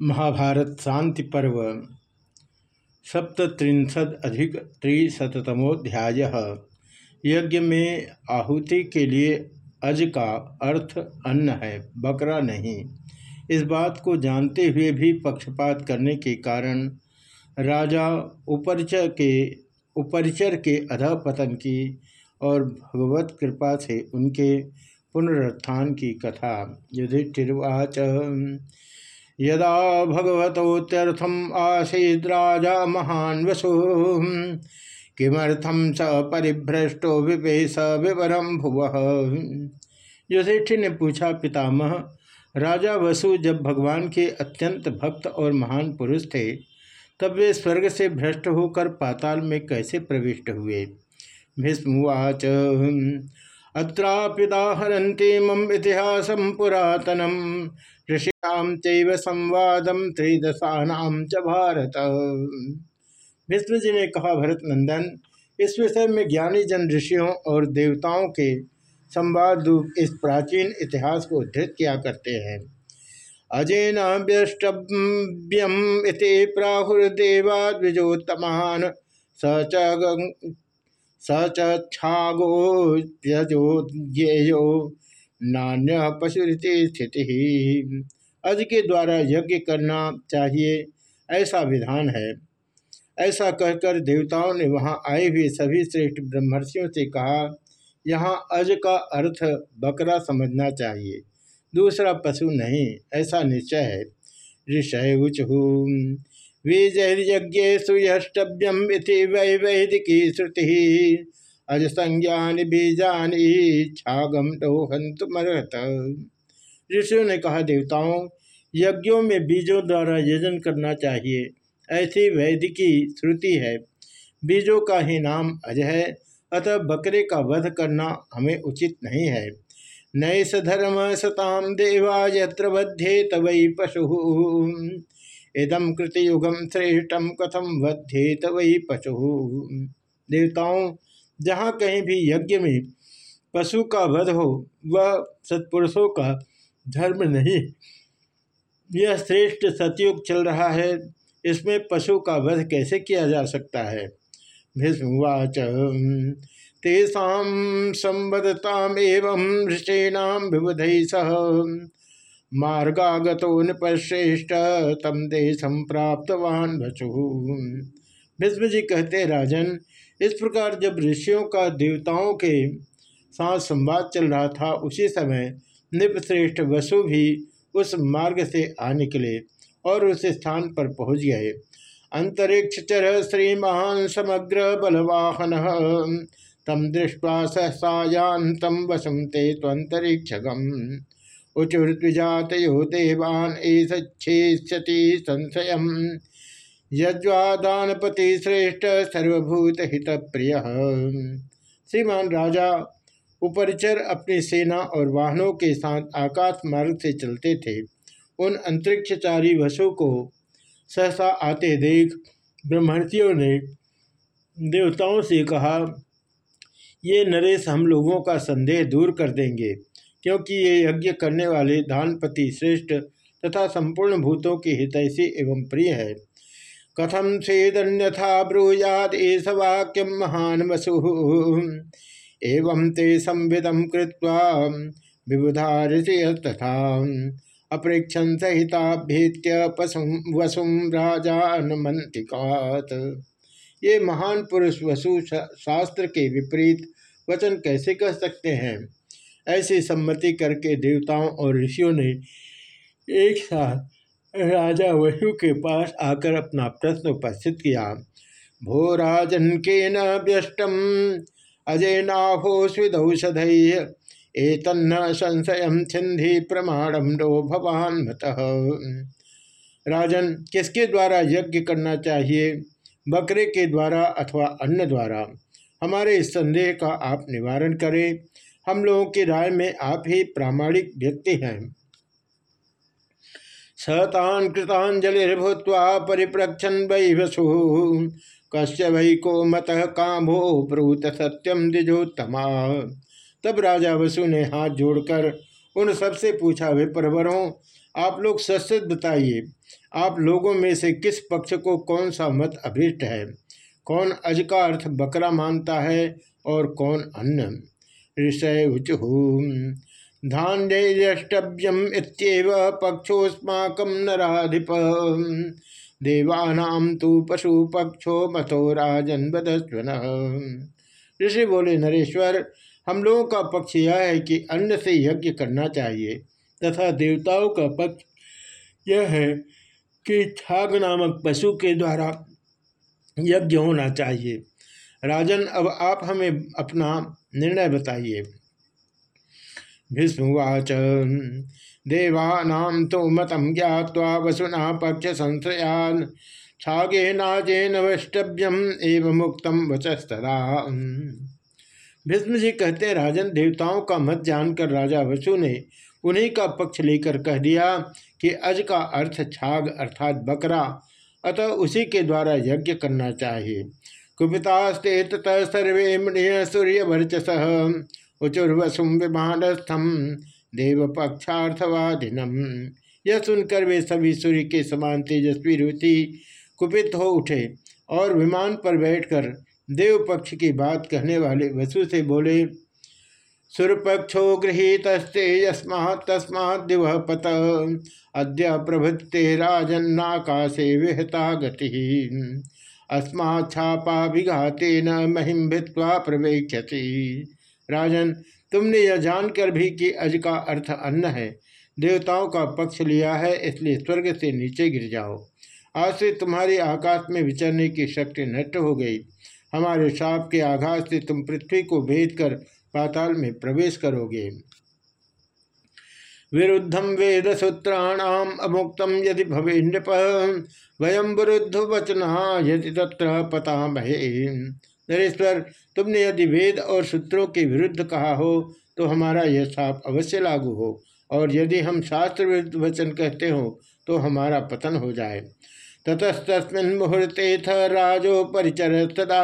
महाभारत शांति पर्व, सप्तत्रिंशद अधिक त्रिशतमोध्याय यज्ञ में आहुति के लिए अज का अर्थ अन्न है, बकरा नहीं। इस बात को जानते हुए भी पक्षपात करने के कारण राजा उपरिचर के उपरिचर के अधः पतन की और भगवत कृपा से उनके पुनरुत्थान की कथा। युधिष्ठिर्वाच यदा भगवतोत्यर्थम आसीद्राजा महान वसु किमर्थम स परिभ्रष्टो विपेश विवरम भुव। युधिष्ठिर ने पूछा, पितामह, राजा वसु जब भगवान के अत्यंत भक्त और महान पुरुष थे, तब वे स्वर्ग से भ्रष्ट होकर पाताल में कैसे प्रविष्ट हुए? भीष्मवाच अत्रापिदाहरती मम इतिहास पुरातनम। चैव संवादम त्रिदशानाम च भारत। विष्णु जी ने कहा भरत नंदन इस विषय में ज्ञानी जन ऋषियों और देवताओं के संवाद रूप इस प्राचीन इतिहास को उद्धृत किया करते हैं। अजेन व्यष्टव्यम इति प्राहुर्देवा द्विजोत्तमान स च छागो त्यजो ज्ञेयो। नान्य पशुरीति स्थिति। अज के द्वारा यज्ञ करना चाहिए, ऐसा विधान है। ऐसा कहकर देवताओं ने वहाँ आए हुए सभी श्रेष्ठ ब्रह्मर्षियों से कहा, यहाँ अज का अर्थ बकरा समझना चाहिए, दूसरा पशु नहीं, ऐसा निश्चय है। ऋषय उचहू विजयज्ञ सुयष्टव्यम वै वैदिकी श्रुति। अज संज्ञान बीजान छागम दोहंत मरत ऋषियों ने कहा, देवताओं, यज्ञों में बीजों द्वारा यजन करना चाहिए। ऐसी वैदिकी श्रुति है। बीजों का ही नाम अज है, अतः बकरे का वध करना हमें उचित नहीं है। नैस धर्म सताम देवा, यत्र वध्ये तवई पशु। इदम कृतयुगम श्रेष्ठम कथम वध्ये तवई पशु। देवताओं, जहाँ कहीं भी यज्ञ में पशु का वध हो, वह सत्पुरुषों का धर्म नहीं। यह श्रेष्ठ सतयुग चल रहा है। इसमें पशु का वध कैसे किया जा सकता है? भीष्मवाच तेषा संवदताम एवं ऋषीणाम विबुध सह। मार्गागतो नृपश्रेष्ठ तम देशम प्राप्तवान वसु भीष्म जी कहते, राजन, इस प्रकार जब ऋषियों का देवताओं के साथ संवाद चल रहा था, उसी समय निपश्रेष्ठ वसु भी उस मार्ग से आ निकले और उस स्थान पर पहुँच गए। अंतरिक्ष चर श्रीमान समग्र बलवाहन। तम दृष्टवा सहसायान्तम वसुम ते त्वंतरिक्षगम उचुर्जात यो देवान एष्यति संशय यज्वादानपति श्रेष्ठ सर्वभूत हित प्रिय श्रीमान राजा उपरिचर अपनी सेना और वाहनों के साथ आकाश मार्ग से चलते थे। उन अंतरिक्षचारी वसु को सहसा आते देख ब्रह्मर्षियों ने देवताओं से कहा, ये नरेश हम लोगों का संदेह दूर कर देंगे, क्योंकि ये यज्ञ करने वाले दानपति श्रेष्ठ तथा संपूर्ण भूतों के हितैषी एवं प्रिय है। कथम सेदन्यथा ब्रूयाद एस वाक्यम महान वसु। एवं ते संविदम कृत्वा विबुधा ऋषि तथा अप्रेक्षण सहिताभ्येत्य पशुम वसुम ये महान पुरुष वसु शास्त्र के विपरीत वचन कैसे कह सकते हैं? ऐसी सम्मति करके देवताओं और ऋषियों ने एक साथ राजा वसु के पास आकर अपना प्रश्न उपस्थित किया। भो राजन के न व्यष्टम अजय एतन्न संशय छिंधि प्रमाणम नो भवान मत। राजन, किसके द्वारा यज्ञ करना चाहिए? बकरे के द्वारा अथवा अन्न द्वारा? हमारे इस संदेह का आप निवारण करें। हम लोगों की राय में आप ही प्रामाणिक व्यक्ति हैं। सतान कृतांजलिर्भूत्वा परिप्रक्षन वै कश्य वै को मत कामो ब्रूत सत्यम द्विजोत्तमा। तब राजा वसु ने हाथ जोड़कर उन सबसे पूछा वे परवरों, आप लोग सच बताइए, आप लोगों में से किस पक्ष को कौन सा मत अभीष्ट है? कौन अज का अर्थ बकरा मानता है और कौन अन्न? ऋषय उचु धान्यष्टव्यम इत्येव पक्षोस्माक नाधिप देवानाम तो पशु पक्षो मतो राजन बदस्वन ऋषि बोले, नरेश्वर, हम लोगों का पक्ष यह है कि अन्न से यज्ञ करना चाहिए तथा देवताओं का पक्ष यह है कि छाग नामक पशु के द्वारा यज्ञ होना चाहिए। राजन, अब आप हमें अपना निर्णय बताइए। भीष्मवाच देवानां तो मतम ज्ञावा वसुना पक्ष संश्रयान छागे नाजेन वष्टभ्यम एवं मुक्तम वचस्तरा भीष्म जी कहते, राजन, देवताओं का मत जानकर राजा वसु ने उन्हीं का पक्ष लेकर कह दिया कि अज का अर्थ छाग अर्थात बकरा। अतः उसी के द्वारा यज्ञ करना चाहिए। कुपितास्ते ततः सर्वे मुनिय सूर्य वर्चस उचुर्वसुम विमानस्थम देव पक्षार्थवादिनम यह सुनकर वे सभी सूर्य के समान तेजस्वी रुचि कुपित हो उठे और विमान पर बैठकर देव पक्ष की बात कहने वाले वसु से बोले, सुरपक्षो गृहीतस्ते यस्मा तस्मा दिव पत। अद्य प्रभृते राजन्नाकाशे विहता गति। अस्मा छापा विघातेन महिम भित्वा प्रवेक्षति राजन तुमने यह जानकर भी कि अज का अर्थ अन्न है। देवताओं का पक्ष लिया है, इसलिए स्वर्ग से नीचे गिर जाओ। आज से तुम्हारी आकाश में विचरने की शक्ति नष्ट हो गई। हमारे साप के आघात से तुम पृथ्वी को भेद कर पाताल में प्रवेश करोगे। विरुद्धम वेद सूत्राणाम अमुक्तम यदि भवे नृप वयम विरुद्ध वचना यदि तत्र पता नरेश्वर तुमने यदि वेद और सूत्रों के विरुद्ध कहा हो तो हमारा यह साप अवश्य लागू हो, और यदि हम शास्त्र विरुद्ध वचन कहते हो तो हमारा पतन हो जाए। ततस्तस्मिन् मुहूर्ते थ राजो परिचर तदा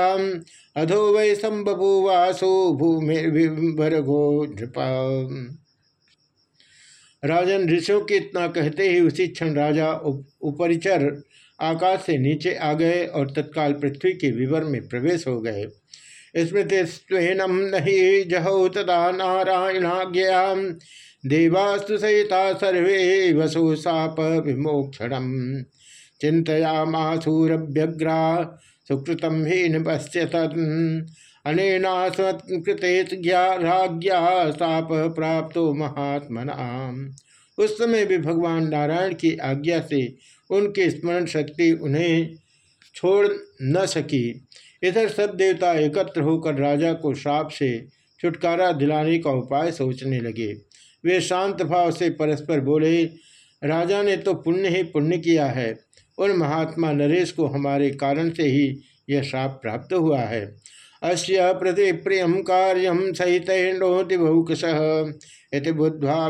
अधो वै संबभूवासो भूमिर्भरगो नृपा राजन ऋषियों के इतना कहते ही उसी क्षण राजा उपरिचर आकाश से नीचे आ गए और तत्काल पृथ्वी के विवर में प्रवेश हो गए। स्मृति स्वेनम नहीं जहो तदा नारायणाज्ञा देवास्तु सहिता सर्वे वसु साप विमोक्षण चिंतया मासूरभ्यग्रा सुकृतम ही निपश्यत अनेनास्मत्कृते राज्ञा साप प्राप्त महात्मना उस समय भी भगवान नारायण की आज्ञा से उनकी स्मरण शक्ति उन्हें छोड़ न सकी। इधर सब देवता एकत्र होकर राजा को श्राप से छुटकारा दिलाने का उपाय सोचने लगे। वे शांत भाव से परस्पर बोले, राजा ने तो पुण्य ही पुण्य किया है। उन महात्मा नरेश को हमारे कारण से ही यह श्राप प्राप्त हुआ है। अस्य प्रति प्रियम कार्यम सहित बहुकश इति बुद्ध्वा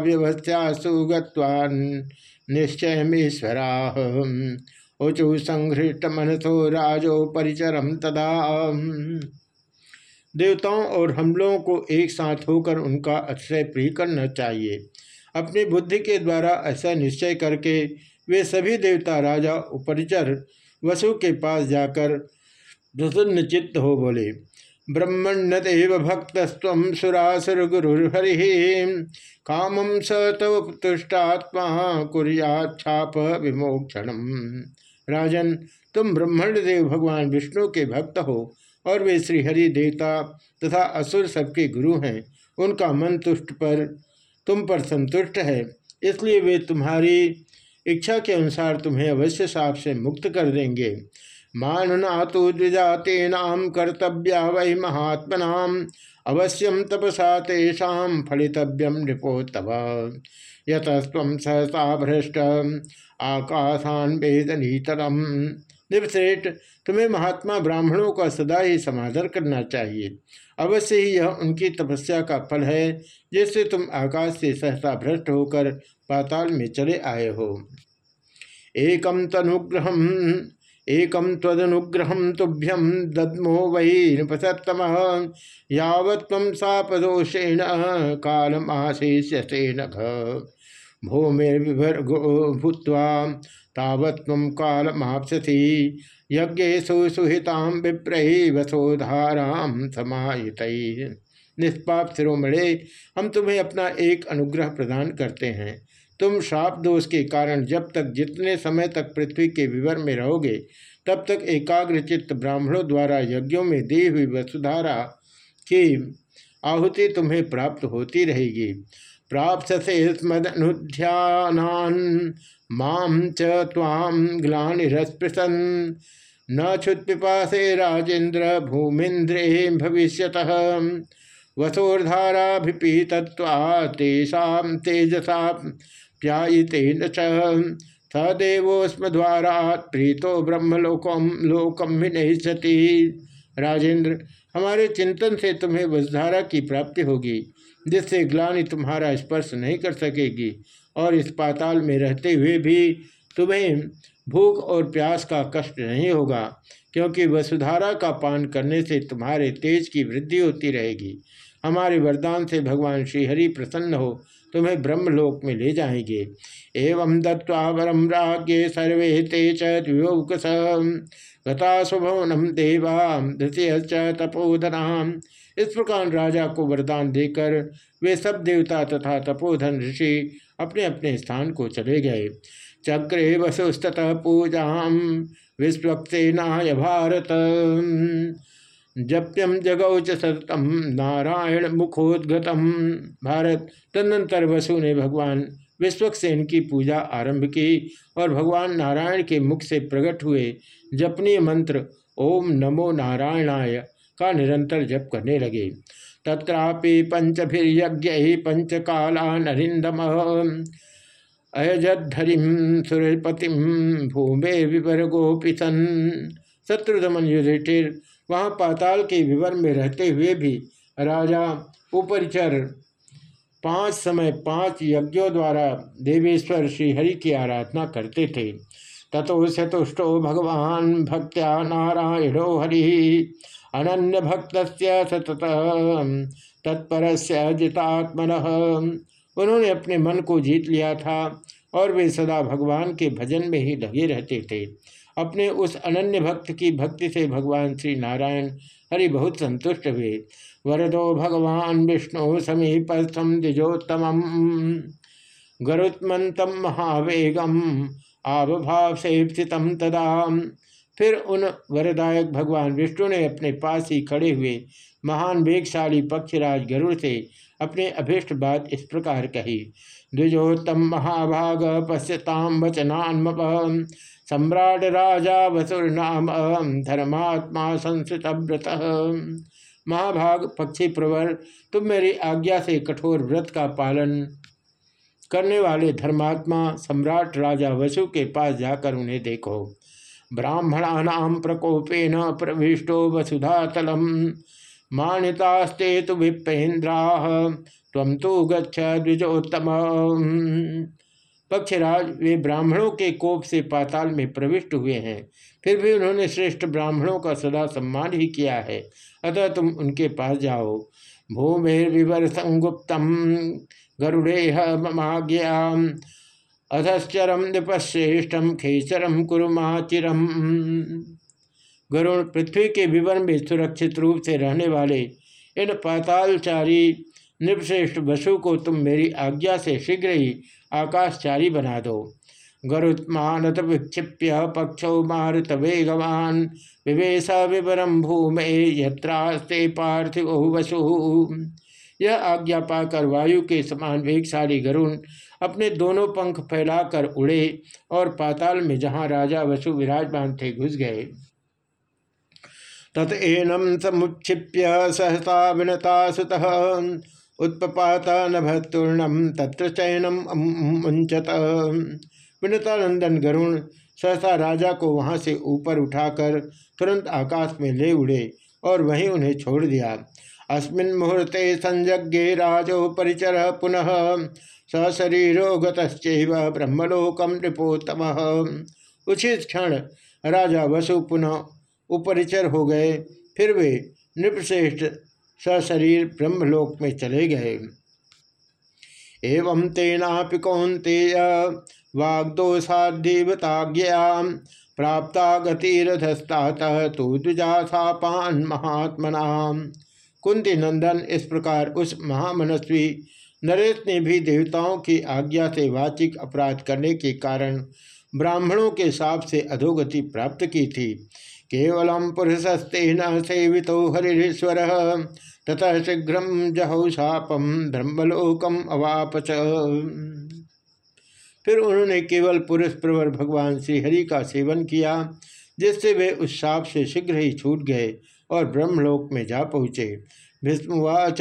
व्यवस्थासु निश्चयमीश्वरा ऊचु संघृष्ट मनसो राजो परिचरम तदा। देवताओं और हम लोगों को एक साथ होकर उनका अक्षय प्रिय करना चाहिए। अपनी बुद्धि के द्वारा ऐसा निश्चय करके वे सभी देवता, राजा उपरिचर वसु के पास जाकर प्रसन्न चित्त हो बोले। ब्रह्मण्य देव भक्त स्व सुरासुर गुरुहरि कामम स तव तुष्टात्मा कुरियाछाप विमोक्षण। राजन, तुम ब्रह्मण्य देव भगवान विष्णु के भक्त हो और वे श्रीहरि देवता तथा असुर सबके गुरु हैं। उनका मन तुष्ट पर, तुम पर संतुष्ट है। इसलिए वे तुम्हारी इच्छा के अनुसार तुम्हें अवश्य साप से मुक्त कर देंगे। मानना तो द्विजातेनाम कर्तव्या वही महात्मनाम अवश्यम तपसा तेषा फलितव्यम नृपोत्तव। यतस्व सहसा भ्रष्ट, आकाशान वेदनीतरम। निपश्रेष्ठ तुम्हें महात्मा ब्राह्मणों का सदा ही समादर करना चाहिए। अवश्य ही यह उनकी तपस्या का फल है, जिससे तुम आकाश से सहसा भ्रष्ट होकर पाताल में चले आए हो। एकम तनुग्रह एकम तदनुग्रह तुभ्यम दद्मो वही नृपसतम यावत्व सापदोषेण कालमाशेष्यसेन भूमिर्विभर भूत्वा तावत् काल मापसि यज्ञेशु सुहिताम विप्रही वसोधाराम समाहित। निष्पाप शिरोमणे हम तुम्हें अपना एक अनुग्रह प्रदान करते हैं। तुम श्राप दोष के कारण जब तक जितने समय तक पृथ्वी के विवर में रहोगे, तब तक एकाग्र चित्त ब्राह्मणों द्वारा यज्ञों में दी हुई वसुधारा की आहुति तुम्हें प्राप्त होती रहेगी। प्राप्त से स्मदनुध्यान माम च ग्लानिस्पृशन न क्षुत्पिपासे राजेन्द्र भूमिन्द्रे भविष्य वसोर्धाराभिपीतत्वा तेषा तेजसा प्यायितेन च। स देवोस्म द्वारा प्रीतो ब्रह्मलोकम लोकम भी नहीं सती राजेंद्र, हमारे चिंतन से तुम्हें वसधारा की प्राप्ति होगी, जिससे ग्लानि तुम्हारा स्पर्श नहीं कर सकेगी, और इस पाताल में रहते हुए भी तुम्हें भूख और प्यास का कष्ट नहीं होगा, क्योंकि वसुधारा का पान करने से तुम्हारे तेज की वृद्धि होती रहेगी। हमारे वरदान से भगवान श्रीहरि प्रसन्न हो तुम्हें ब्रह्मलोक में ले जाएँगे। एवं दत्वा वरम राज्ञे सर्वे ते चौकस गता सुभवनम देवा, धृत्य तपोधनाम इस प्रकार राजा को वरदान देकर वे सब देवता तथा तपोधन ऋषि अपने अपने स्थान को चले गए। चक्रे वसुस्तः पूजा, विश्वक्सेनाय भारत जप्यम जगौ च सततम नारायण मुखोद्गतम। भारत, तदनंतर वसु ने भगवान विश्वक्सेन की पूजा आरंभ की और भगवान नारायण के मुख से प्रकट हुए जपनीय मंत्र, ओम नमो नारायणाय, का निरंतर जप करने लगे। तत्रापि पंचभिर्यज्ञ पंच काला नरिंदम अयजधरिम सुरपतिम भूमे विवर गोपिसन शत्रुदमन युधिष्ठिर वहाँ पाताल के विवर में रहते हुए भी राजा उपरिचर पाँच समय पाँच यज्ञों द्वारा देवेश्वर श्रीहरि की आराधना करते थे। ततो सतुष्टो भगवान भक्त्या नारायणो हरि अनन्य भक्त सतत तत्पर से जितात्मन। उन्होंने अपने मन को जीत लिया था और वे सदा भगवान के भजन में ही लगे रहते थे। अपने उस अनन्य भक्त की भक्ति से भगवान श्री नारायण हरि बहुत संतुष्ट हुए। वरदो भगवान विष्णु समीपस्थम द्विजोत्तम गरुत्मंतम महावेगम आवभाव से तदा। फिर उन वरदायक भगवान विष्णु ने अपने पास ही खड़े हुए महान वेगशाली पक्षराज गरुड़ से अपने अभिष्ट बात इस प्रकार कही। द्विजोत्तम महाभाग पश्यताम वचनान्म सम्राट राजा वसुर्नाम धर्मात्मा संस्कृत व्रत। महाभाग पक्षी प्रवर, तुम मेरी आज्ञा से कठोर व्रत का पालन करने वाले धर्मात्मा सम्राट राजा वसु के पास जाकर उन्हें देखो। ब्राह्मणानाम प्रकोपेन प्रविष्टो वसुधातलम। मानितास्ते तो विपेन्द्रा तम तो गच्छ द्विजोत्तम पक्षराज वे ब्राह्मणों के कोप से पाताल में प्रविष्ट हुए हैं। फिर भी उन्होंने श्रेष्ठ ब्राह्मणों का सदा सम्मान ही किया है। अतः तुम उनके पास जाओ। भूमिर्विवर संगुप्तम गरुड़ेह ममाज्ञा अधश्चरम नृपश्रेष्ठम खेचरम कुरुमाचिरम। गरुण पृथ्वी के विवर में सुरक्षित रूप से रहने वाले इन पातालचारी नृपश्रेष्ठ वसु को तुम मेरी आज्ञा से शीघ्र ही आकाशचारी बना दो। गरुत्मानत विक्षिप्य पक्षो मारुत वेगवान विवेश विवरम भूमे यत्रास्ते पार्थिव वसु। यह आज्ञा पाकर वायु के समान वेगशाली गरुण अपने दोनों पंख फैलाकर उड़े और पाताल में जहाँ राजा वसु विराजमान थे घुस गए। तत एनम समुक्षिप्य सहसा विनता सुत उत्पात नभतूर्णम तत्र चयनम मुंचत विनतानंदन गरुण सहसा राजा को वहाँ से ऊपर उठाकर तुरंत आकाश में ले उड़े और वहीं उन्हें छोड़ दिया। अस्मिन मुहूर्ते संयज्ञे राजो परिचर पुनः सशरीरो गतश्चैव ब्रह्मलोकम नृपोत्तम। उचित क्षण राजा वसु पुनः उपरिचर हो गए। फिर वे नृपश्रेष्ठ सशरीर ब्रह्मलोक में चले गए। एवं तेना तेनापि कौंतेय वाग्दोषाधीवताज्ञया प्राप्ता गतिरधस्तात तो द्विजापान महात्मना कुंती नंदन इस प्रकार उस महामनस्वी नरेश ने भी देवताओं की आज्ञा से वाचिक अपराध करने के कारण ब्राह्मणों के साप से अधोगति प्राप्त की थी। केवलम पुरुषस्ते न सेवित हरिश्वर तथा शीघ्र जहौ शापम ब्रह्मलोकम अवापच। फिर उन्होंने केवल पुरुष प्रवर भगवान श्रीहरि का सेवन किया, जिससे वे उस शाप से शीघ्र ही छूट गए और ब्रह्मलोक में जा पहुँचे। भीष्मवाच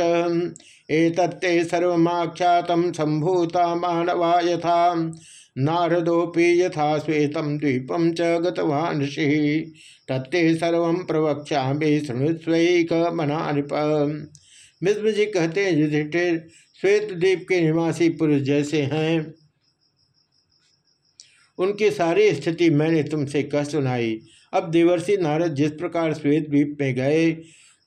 एतत्ते सर्वख्यात संभूता मानवा यथा। नारदोपि यथा श्वेतम द्वीपम च गतवान ऋषि तत्ते सर्व प्रवक्षा शृणुस्वैक मना नृप जी कहते हैं, युधिष्ठिर श्वेत द्वीप के निवासी पुरुष जैसे हैं। उनकी सारी स्थिति मैंने तुमसे कह सुनाई। अब देवर्षि नारद जिस प्रकार श्वेत द्वीप में गए,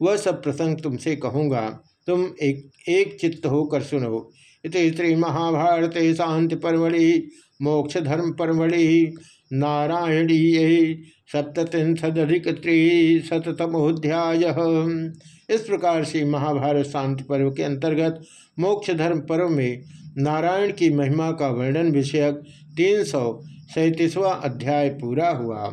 वह सब प्रसंग तुमसे कहूँगा। तुम एक एक चित्त होकर सुनो। इत श्री महाभारत शांति परमढ़ि मोक्ष धर्म परमढ़ि नारायणीय सप्तशदिक त्रिशतमोध्याय इस प्रकार से महाभारत शांति पर्व के अंतर्गत मोक्ष धर्म पर्व में नारायण की महिमा का वर्णन विषयक तीन सौ सैंतीसवां अध्याय पूरा हुआ।